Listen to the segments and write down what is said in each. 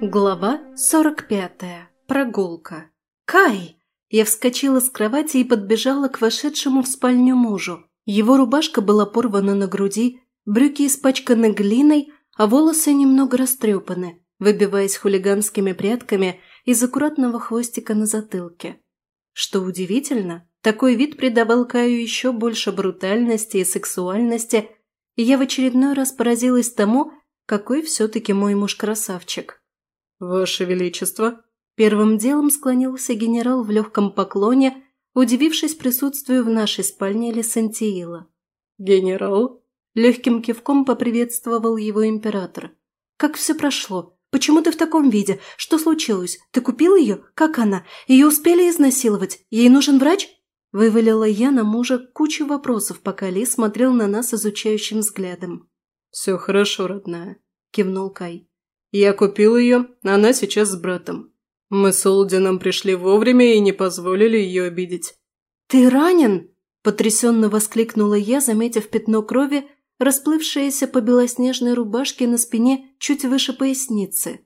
Глава 45. Прогулка. «Кай!» Я вскочила с кровати и подбежала к вошедшему в спальню мужу. Его рубашка была порвана на груди, брюки испачканы глиной, а волосы немного растрепаны, выбиваясь хулиганскими прядками из аккуратного хвостика на затылке. Что удивительно, такой вид придавал Каю еще больше брутальности и сексуальности, и я в очередной раз поразилась тому, какой все-таки мой муж красавчик. «Ваше Величество!» Первым делом склонился генерал в легком поклоне, удивившись присутствию в нашей спальне Лесантиила. «Генерал?» Легким кивком поприветствовал его император. «Как все прошло? Почему ты в таком виде? Что случилось? Ты купил ее? Как она? Ее успели изнасиловать? Ей нужен врач?» Вывалила я на мужа кучу вопросов, пока Ли смотрел на нас изучающим взглядом. «Все хорошо, родная», – кивнул Кай. «Я купил ее, она сейчас с братом. Мы с Олдином пришли вовремя и не позволили ее обидеть». «Ты ранен?» – потрясенно воскликнула я, заметив пятно крови, расплывшееся по белоснежной рубашке на спине чуть выше поясницы.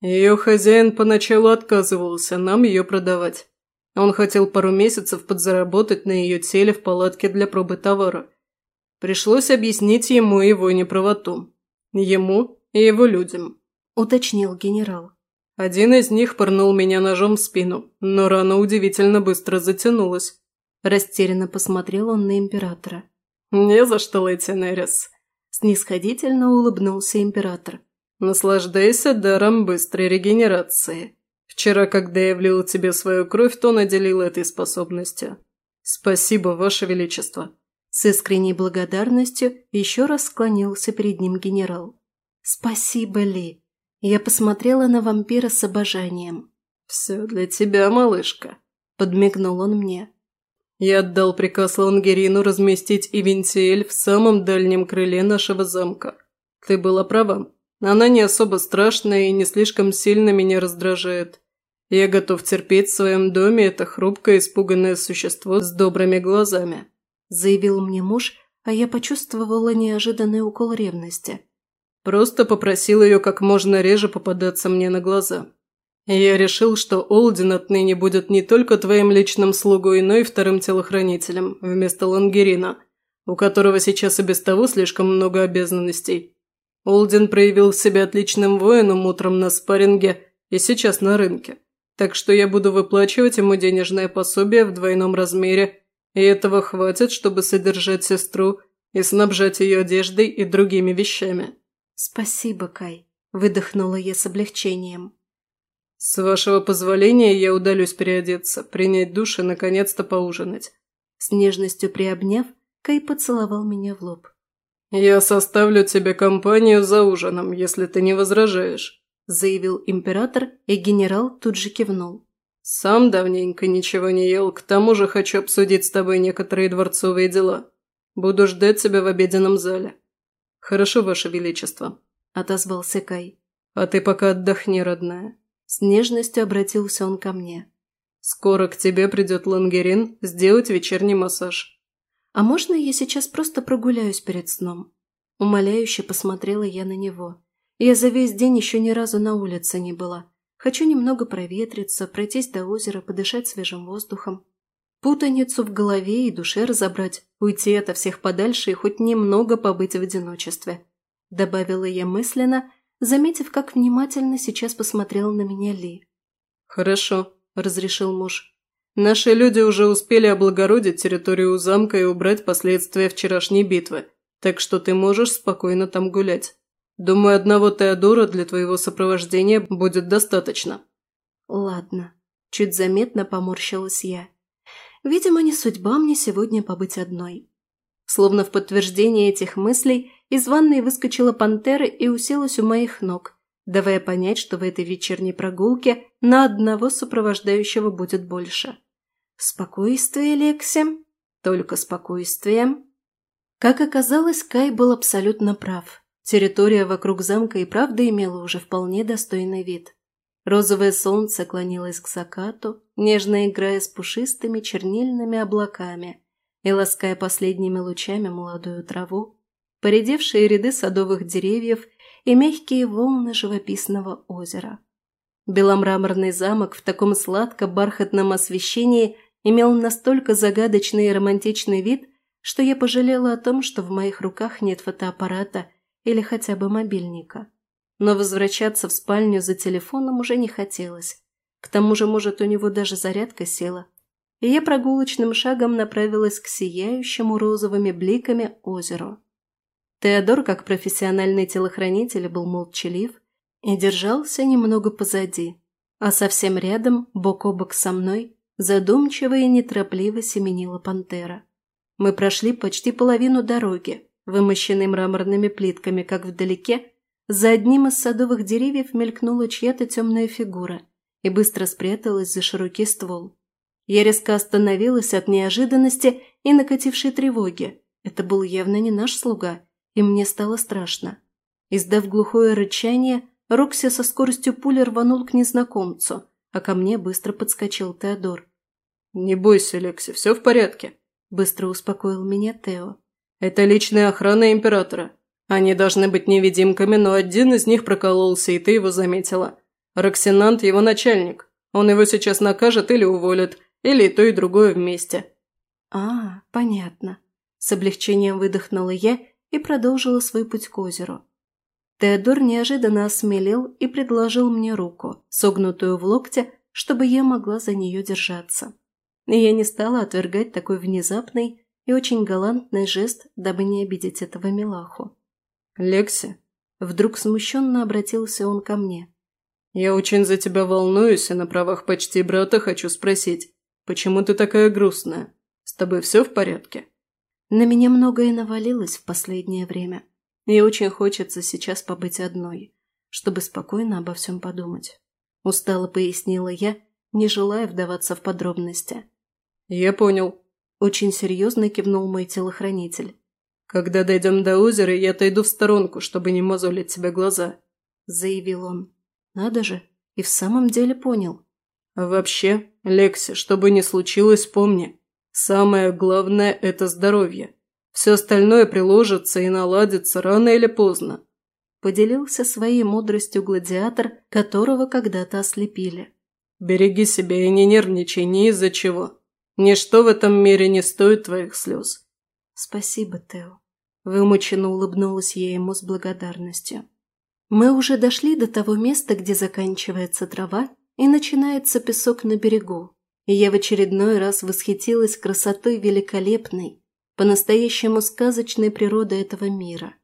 Ее хозяин поначалу отказывался нам ее продавать. Он хотел пару месяцев подзаработать на ее теле в палатке для пробы товара. Пришлось объяснить ему его неправоту. Ему и его людям. Уточнил генерал. Один из них пырнул меня ножом в спину, но рана удивительно быстро затянулась. Растерянно посмотрел он на императора. «Не за что, Лети Нерис», – снисходительно улыбнулся император. «Наслаждайся даром быстрой регенерации. Вчера, когда я влил тебе свою кровь, то наделил этой способностью. Спасибо, Ваше Величество». С искренней благодарностью еще раз склонился перед ним генерал. «Спасибо, Ли». Я посмотрела на вампира с обожанием. «Все для тебя, малышка», – подмигнул он мне. Я отдал приказ Лангерину разместить Ивентиэль в самом дальнем крыле нашего замка. Ты была права. Она не особо страшная и не слишком сильно меня раздражает. Я готов терпеть в своем доме это хрупкое испуганное существо с добрыми глазами», – заявил мне муж, а я почувствовала неожиданный укол ревности. Просто попросил ее как можно реже попадаться мне на глаза. Я решил, что Олдин отныне будет не только твоим личным слугой, но и вторым телохранителем, вместо Лангерина, у которого сейчас и без того слишком много обязанностей. Олдин проявил себя отличным воином утром на спарринге и сейчас на рынке, так что я буду выплачивать ему денежное пособие в двойном размере, и этого хватит, чтобы содержать сестру и снабжать ее одеждой и другими вещами. «Спасибо, Кай», – выдохнула я с облегчением. «С вашего позволения я удалюсь переодеться, принять душ и наконец-то поужинать». С нежностью приобняв, Кай поцеловал меня в лоб. «Я составлю тебе компанию за ужином, если ты не возражаешь», заявил император, и генерал тут же кивнул. «Сам давненько ничего не ел, к тому же хочу обсудить с тобой некоторые дворцовые дела. Буду ждать тебя в обеденном зале». «Хорошо, Ваше Величество», – отозвался Кай. «А ты пока отдохни, родная. С нежностью обратился он ко мне. «Скоро к тебе придет Лангерин сделать вечерний массаж». «А можно я сейчас просто прогуляюсь перед сном?» Умоляюще посмотрела я на него. Я за весь день еще ни разу на улице не была. Хочу немного проветриться, пройтись до озера, подышать свежим воздухом. Путаницу в голове и душе разобрать, уйти ото всех подальше и хоть немного побыть в одиночестве. Добавила я мысленно заметив, как внимательно сейчас посмотрел на меня Ли. «Хорошо», – разрешил муж. «Наши люди уже успели облагородить территорию замка и убрать последствия вчерашней битвы, так что ты можешь спокойно там гулять. Думаю, одного Теодора для твоего сопровождения будет достаточно». «Ладно», – чуть заметно поморщилась я. «Видимо, не судьба мне сегодня побыть одной». Словно в подтверждение этих мыслей из ванной выскочила пантера и уселась у моих ног, давая понять, что в этой вечерней прогулке на одного сопровождающего будет больше. Спокойствие, Лекси. Только спокойствие. Как оказалось, Кай был абсолютно прав. Территория вокруг замка и правда имела уже вполне достойный вид. Розовое солнце клонилось к закату, нежно играя с пушистыми чернильными облаками и лаская последними лучами молодую траву, поредевшие ряды садовых деревьев и мягкие волны живописного озера. Беломраморный замок в таком сладко-бархатном освещении имел настолько загадочный и романтичный вид, что я пожалела о том, что в моих руках нет фотоаппарата или хотя бы мобильника. Но возвращаться в спальню за телефоном уже не хотелось. К тому же, может, у него даже зарядка села. И я прогулочным шагом направилась к сияющему розовыми бликами озеру. Теодор, как профессиональный телохранитель, был молчалив и держался немного позади, а совсем рядом, бок о бок со мной, задумчиво и неторопливо семенила пантера. Мы прошли почти половину дороги, вымощенной мраморными плитками, как вдалеке, за одним из садовых деревьев мелькнула чья-то темная фигура и быстро спряталась за широкий ствол. Я резко остановилась от неожиданности и накатившей тревоги. Это был явно не наш слуга, и мне стало страшно. Издав глухое рычание, Рокси со скоростью пули рванул к незнакомцу, а ко мне быстро подскочил Теодор. «Не бойся, Лекси, все в порядке», – быстро успокоил меня Тео. «Это личная охрана Императора. Они должны быть невидимками, но один из них прокололся, и ты его заметила. Роксинант – его начальник. Он его сейчас накажет или уволит, или и то, и другое вместе». «А, понятно». С облегчением выдохнула я и продолжила свой путь к озеру. Теодор неожиданно осмелел и предложил мне руку, согнутую в локте, чтобы я могла за нее держаться. И я не стала отвергать такой внезапный и очень галантный жест, дабы не обидеть этого милаху. «Лекси», — вдруг смущенно обратился он ко мне. «Я очень за тебя волнуюсь и на правах почти брата хочу спросить, почему ты такая грустная? С тобой все в порядке?» На меня многое навалилось в последнее время, и очень хочется сейчас побыть одной, чтобы спокойно обо всем подумать. Устало пояснила я, не желая вдаваться в подробности. «Я понял», – очень серьезно кивнул мой телохранитель. «Когда дойдем до озера, я отойду в сторонку, чтобы не мозолить тебе глаза», – заявил он. «Надо же, и в самом деле понял». «А вообще, Лекси, что бы ни случилось, помни, Самое главное – это здоровье. Все остальное приложится и наладится рано или поздно. Поделился своей мудростью гладиатор, которого когда-то ослепили. Береги себя и не нервничай ни из-за чего. Ничто в этом мире не стоит твоих слез. Спасибо, Тео. Вымученно улыбнулась я ему с благодарностью. Мы уже дошли до того места, где заканчивается трава и начинается песок на берегу, и я в очередной раз восхитилась красотой великолепной, по-настоящему сказочной природы этого мира.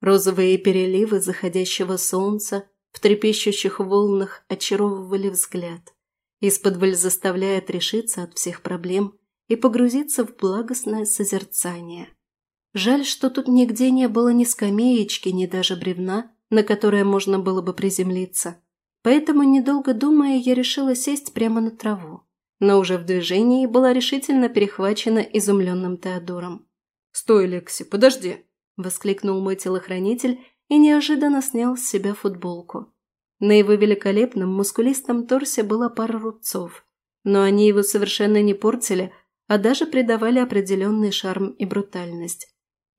Розовые переливы заходящего солнца в трепещущих волнах очаровывали взгляд, из-под заставляя отрешиться от всех проблем и погрузиться в благостное созерцание. Жаль, что тут нигде не было ни скамеечки, ни даже бревна, на которое можно было бы приземлиться. Поэтому, недолго думая, я решила сесть прямо на траву но уже в движении была решительно перехвачена изумленным Теодором. «Стой, Лекси, подожди!» – воскликнул мой телохранитель и неожиданно снял с себя футболку. На его великолепном мускулистом торсе была пара рубцов, но они его совершенно не портили, а даже придавали определенный шарм и брутальность.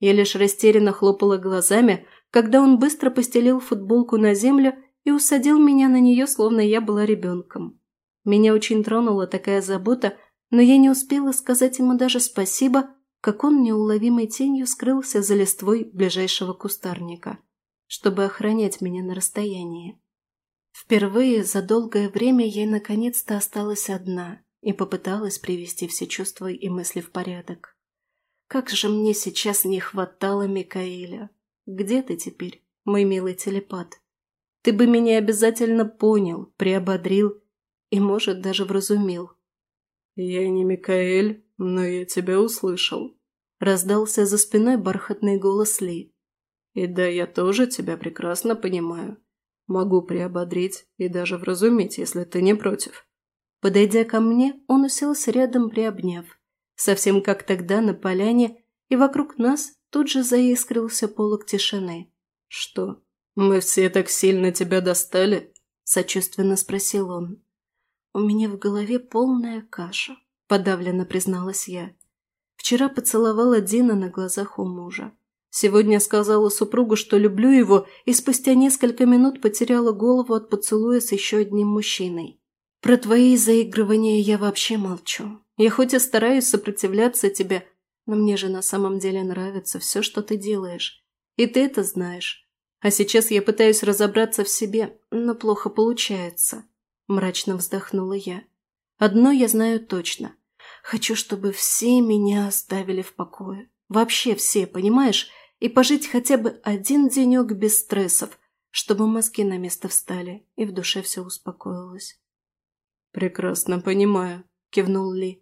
Я лишь растерянно хлопала глазами, когда он быстро постелил футболку на землю и усадил меня на нее, словно я была ребенком. Меня очень тронула такая забота, но я не успела сказать ему даже спасибо, как он неуловимой тенью скрылся за листвой ближайшего кустарника, чтобы охранять меня на расстоянии. Впервые за долгое время я наконец-то осталась одна и попыталась привести все чувства и мысли в порядок. Как же мне сейчас не хватало Микаэля. Где ты теперь, мой милый телепат? Ты бы меня обязательно понял, приободрил и, может, даже вразумил. «Я не Микаэль, но я тебя услышал», – раздался за спиной бархатный голос Ли. «И да, я тоже тебя прекрасно понимаю. Могу приободрить и даже вразумить, если ты не против». Подойдя ко мне, он уселся рядом, приобняв, совсем как тогда на поляне, и вокруг нас тут же заискрился полок тишины. «Что, мы все так сильно тебя достали?» – сочувственно спросил он. «У меня в голове полная каша», – подавленно призналась я. Вчера поцеловала Дина на глазах у мужа. Сегодня сказала супругу, что люблю его, и спустя несколько минут потеряла голову от поцелуя с еще одним мужчиной. Про твои заигрывания я вообще молчу. Я хоть и стараюсь сопротивляться тебе, но мне же на самом деле нравится все, что ты делаешь. И ты это знаешь. А сейчас я пытаюсь разобраться в себе, но плохо получается. Мрачно вздохнула я. Одно я знаю точно. Хочу, чтобы все меня оставили в покое. Вообще все, понимаешь? и пожить хотя бы один денек без стрессов, чтобы мозги на место встали и в душе все успокоилось. «Прекрасно понимаю», – кивнул Ли.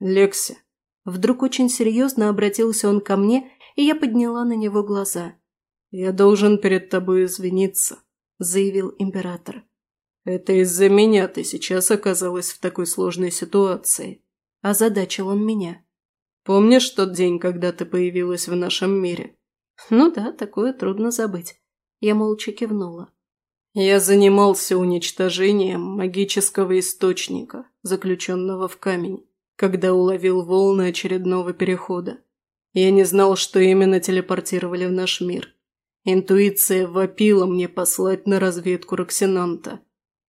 «Лекси». Вдруг очень серьезно обратился он ко мне, и я подняла на него глаза. «Я должен перед тобой извиниться», – заявил император. «Это из-за меня ты сейчас оказалась в такой сложной ситуации», – озадачил он меня. «Помнишь тот день, когда ты появилась в нашем мире? Ну да, такое трудно забыть. Я молча кивнула. Я занимался уничтожением магического источника, заключенного в камень, когда уловил волны очередного перехода. Я не знал, что именно телепортировали в наш мир. Интуиция вопила мне послать на разведку Роксинанта.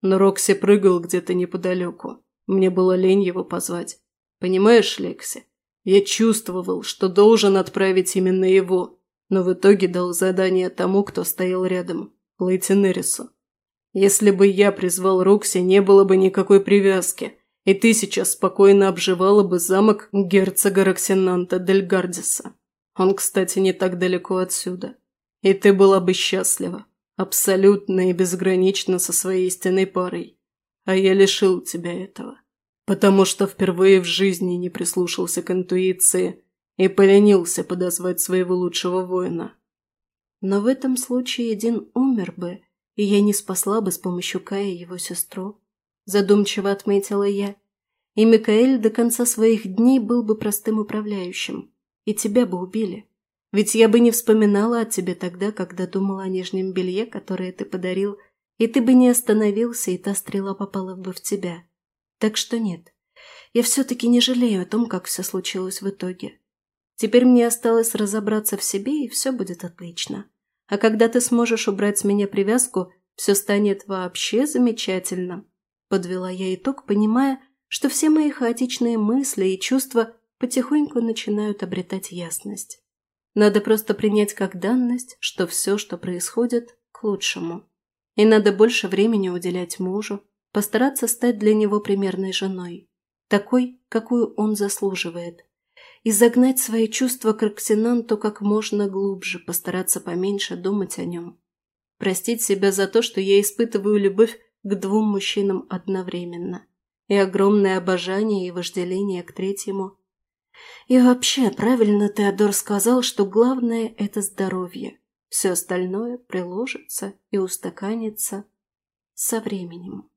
Но Рокси прыгал где-то неподалеку. Мне было лень его позвать. Понимаешь, Лекси? Я чувствовал, что должен отправить именно его, но в итоге дал задание тому, кто стоял рядом, Лейтенерису. Если бы я призвал Рокси, не было бы никакой привязки, и ты сейчас спокойно обживала бы замок герцога Роксинанта Дель Гардиса. Он, кстати, не так далеко отсюда. И ты была бы счастлива, абсолютно и безгранично со своей истинной парой. А я лишил тебя этого, потому что впервые в жизни не прислушался к интуиции и поленился подозвать своего лучшего воина. Но в этом случае Дин умер бы, и я не спасла бы с помощью Кая его сестру. Задумчиво отметила я. И Микаэль до конца своих дней был бы простым управляющим. И тебя бы убили. Ведь я бы не вспоминала о тебе тогда, когда думала о нижнем белье, которое ты подарил, и ты бы не остановился, и та стрела попала бы в тебя. Так что нет, я все-таки не жалею о том, как все случилось в итоге. Теперь мне осталось разобраться в себе, и все будет отлично. А когда ты сможешь убрать с меня привязку, все станет вообще замечательно. Подвела я итог, понимая, что все мои хаотичные мысли и чувства потихоньку начинают обретать ясность. Надо просто принять как данность, что все, что происходит, к лучшему. И надо больше времени уделять мужу, постараться стать для него примерной женой, такой, какую он заслуживает – и загнать свои чувства к Роксинанту как можно глубже, постараться поменьше думать о нем. Простить себя за то, что я испытываю любовь к двум мужчинам одновременно, и огромное обожание и вожделение к третьему. И вообще, правильно Теодор сказал, что главное – это здоровье. Все остальное приложится и устаканится со временем.